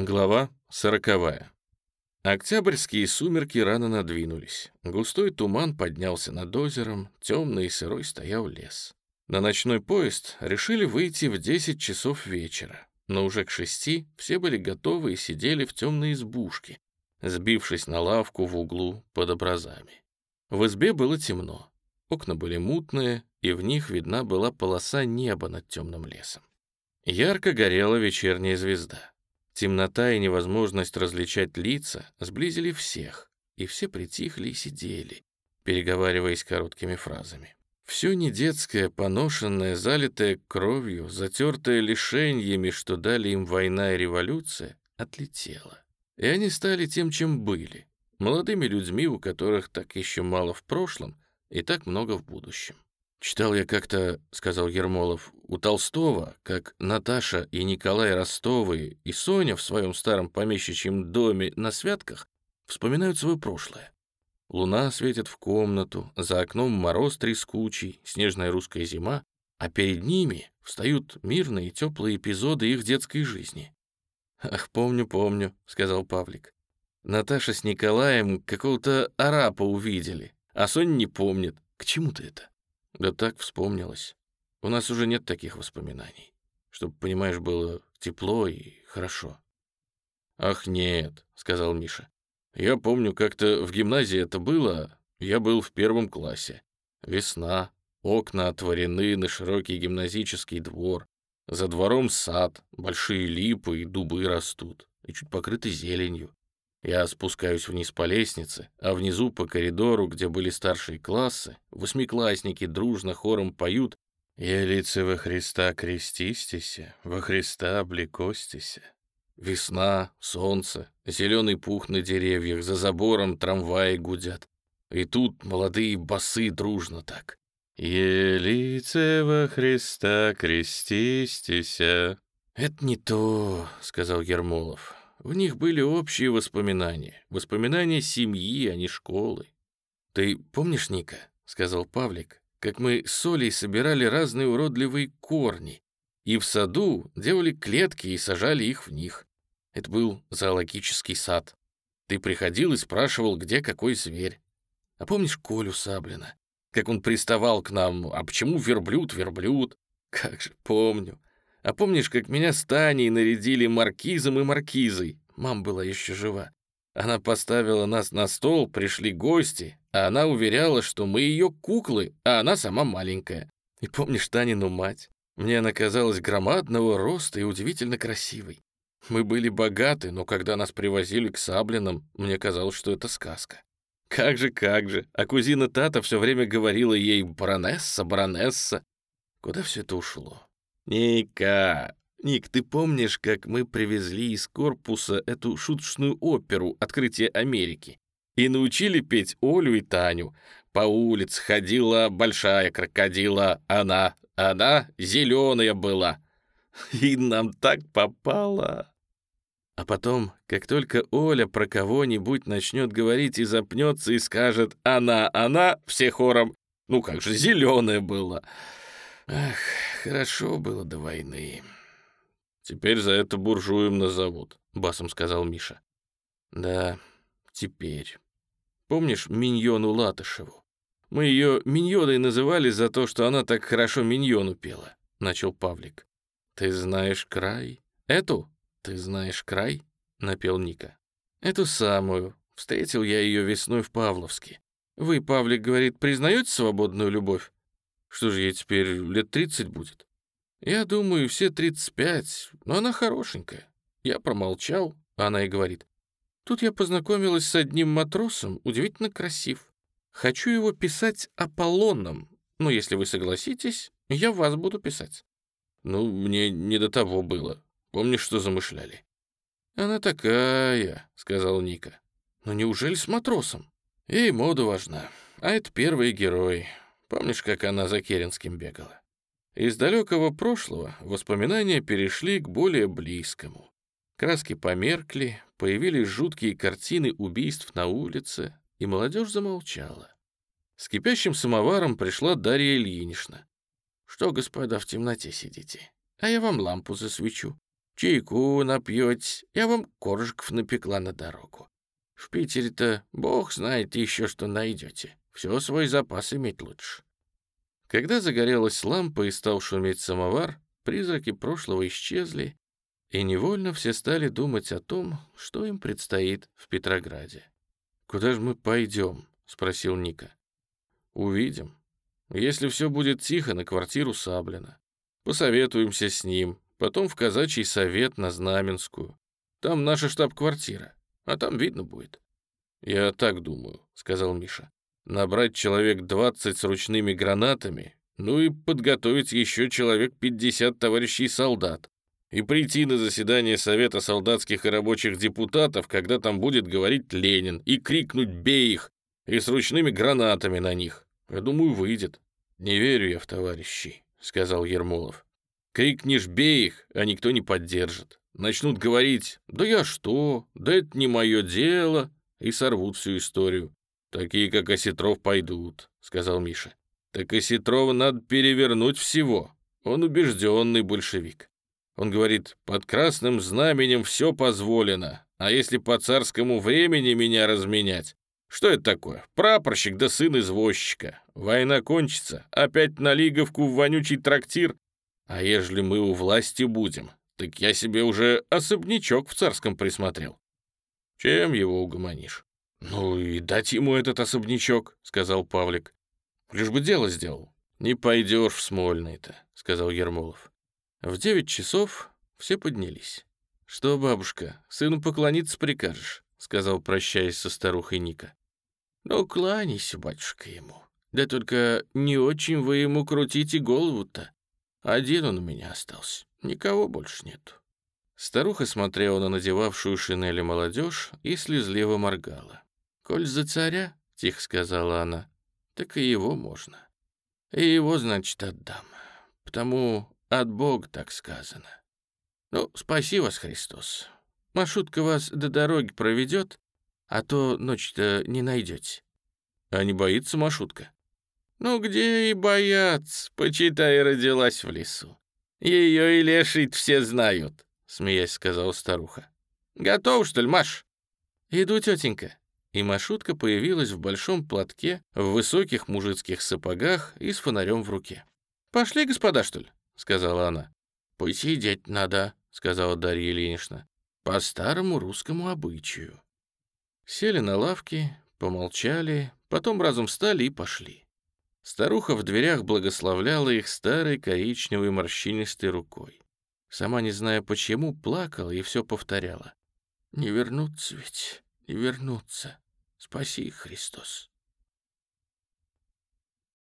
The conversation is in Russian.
Глава сороковая. Октябрьские сумерки рано надвинулись. Густой туман поднялся над озером, темный и сырой стоял лес. На ночной поезд решили выйти в 10 часов вечера, но уже к шести все были готовы и сидели в темной избушке, сбившись на лавку в углу под образами. В избе было темно, окна были мутные, и в них видна была полоса неба над темным лесом. Ярко горела вечерняя звезда. Темнота и невозможность различать лица сблизили всех, и все притихли и сидели, переговариваясь короткими фразами. Все не детское, поношенное, залитое кровью, затертое лишениями, что дали им война и революция, отлетело. И они стали тем, чем были, молодыми людьми, у которых так еще мало в прошлом и так много в будущем. «Читал я как-то, — сказал Ермолов, — у Толстого, как Наташа и Николай Ростовы и Соня в своем старом помещичьем доме на святках вспоминают свое прошлое. Луна светит в комнату, за окном мороз трескучий, снежная русская зима, а перед ними встают мирные теплые эпизоды их детской жизни. «Ах, помню, помню», — сказал Павлик. Наташа с Николаем какого-то арапа увидели, а Соня не помнит. К чему ты это? Да так вспомнилось. У нас уже нет таких воспоминаний. Чтобы, понимаешь, было тепло и хорошо. «Ах, нет», — сказал Миша. «Я помню, как-то в гимназии это было, я был в первом классе. Весна, окна отворены на широкий гимназический двор. За двором сад, большие липы и дубы растут, и чуть покрыты зеленью. Я спускаюсь вниз по лестнице, а внизу по коридору, где были старшие классы, восьмиклассники дружно хором поют «Елицы во Христа крестистися, во Христа облекостися». Весна, солнце, зеленый пух на деревьях, за забором трамваи гудят. И тут молодые басы дружно так. «Елице во Христа крестистися». «Это не то», — сказал Ермолов. В них были общие воспоминания, воспоминания семьи, а не школы. «Ты помнишь, Ника?» — сказал Павлик, «как мы с Олей собирали разные уродливые корни и в саду делали клетки и сажали их в них. Это был зоологический сад. Ты приходил и спрашивал, где какой зверь. А помнишь Колю Саблина? Как он приставал к нам, а почему верблюд, верблюд? Как же помню. А помнишь, как меня с Таней нарядили маркизом и маркизой? Мам была еще жива. Она поставила нас на стол, пришли гости, а она уверяла, что мы ее куклы, а она сама маленькая. И помнишь Танину мать? Мне она казалась громадного роста и удивительно красивой. Мы были богаты, но когда нас привозили к Саблинам, мне казалось, что это сказка. Как же, как же. А кузина Тата все время говорила ей «баронесса, баронесса». Куда все это ушло? «Ника, Ник, ты помнишь, как мы привезли из корпуса эту шуточную оперу «Открытие Америки» и научили петь Олю и Таню? По улице ходила большая крокодила, она, она зеленая была. И нам так попало. А потом, как только Оля про кого-нибудь начнет говорить и запнется и скажет «она, она», все хором «ну как же, зеленая была». Ах, хорошо было до войны. Теперь за это буржуем назовут, басом сказал Миша. Да, теперь. Помнишь Миньону Латышеву? Мы ее Миньоной называли за то, что она так хорошо Миньону пела, начал Павлик. Ты знаешь край? Эту? Ты знаешь край? напел Ника. Эту самую. Встретил я ее весной в Павловске. Вы, Павлик, говорит, признаете свободную любовь? Что же ей теперь лет 30 будет? Я думаю, все 35, но она хорошенькая. Я промолчал, она и говорит. Тут я познакомилась с одним матросом, удивительно красив. Хочу его писать Аполлоном, но если вы согласитесь, я вас буду писать. Ну, мне не до того было. Помнишь, что замышляли? Она такая, сказал Ника. Но неужели с матросом? Ей мода важна, а это первый герой. Помнишь, как она за Керенским бегала? Из далекого прошлого воспоминания перешли к более близкому. Краски померкли, появились жуткие картины убийств на улице, и молодежь замолчала. С кипящим самоваром пришла Дарья Ильинична. «Что, господа, в темноте сидите? А я вам лампу засвечу. Чайку напьете, я вам коржиков напекла на дорогу. В Питере-то бог знает еще, что найдете. Все свой запас иметь лучше». Когда загорелась лампа и стал шуметь самовар, призраки прошлого исчезли, и невольно все стали думать о том, что им предстоит в Петрограде. «Куда же мы пойдем?» — спросил Ника. «Увидим. Если все будет тихо, на квартиру Саблина. Посоветуемся с ним, потом в казачий совет на Знаменскую. Там наша штаб-квартира, а там видно будет». «Я так думаю», — сказал Миша. «Набрать человек двадцать с ручными гранатами, ну и подготовить еще человек пятьдесят товарищей солдат и прийти на заседание Совета солдатских и рабочих депутатов, когда там будет говорить Ленин, и крикнуть «Бей их!» и с ручными гранатами на них. Я думаю, выйдет. «Не верю я в товарищей», — сказал Ермолов. «Крикнешь «Бей их!», а никто не поддержит. Начнут говорить «Да я что? Да это не мое дело!» и сорвут всю историю. «Такие, как Осетров, пойдут», — сказал Миша. «Так Осетрова надо перевернуть всего. Он убежденный большевик. Он говорит, под красным знаменем все позволено, а если по царскому времени меня разменять? Что это такое? Прапорщик да сын извозчика. Война кончится, опять на Лиговку в вонючий трактир. А ежели мы у власти будем, так я себе уже особнячок в царском присмотрел. Чем его угомонишь? Ну и дать ему этот особнячок, сказал Павлик. Лишь бы дело сделал. Не пойдешь в Смольный-то, сказал Ермолов. В девять часов все поднялись. «Что, бабушка, сыну поклониться прикажешь?» — сказал, прощаясь со старухой Ника. «Ну, кланяйся, батюшка, ему. Да только не очень вы ему крутите голову-то. Один он у меня остался, никого больше нет». Старуха смотрела на надевавшую шинели молодежь и слезливо моргала. «Коль за царя, — тихо сказала она, — так и его можно. И его, значит, отдам. Потому от Бога так сказано. Ну, спаси вас, Христос. Маршрутка вас до дороги проведет, а то ночь-то не найдете. А не боится маршрутка? Ну, где и бояться, почитай, родилась в лесу. Ее и лешить все знают, смеясь сказала старуха. Готов, что ли, Маш? Иду, тетенька. И Машутка появилась в большом платке, в высоких мужицких сапогах и с фонарем в руке. «Пошли, господа, что ли?» — сказала она. «Посидеть надо», — сказала Дарья Ильинична, — «по старому русскому обычаю». Сели на лавки, помолчали, потом разом встали и пошли. Старуха в дверях благословляла их старой коричневой морщинистой рукой. Сама, не зная почему, плакала и все повторяла. «Не вернуться ведь, не вернуться. Спаси их, Христос».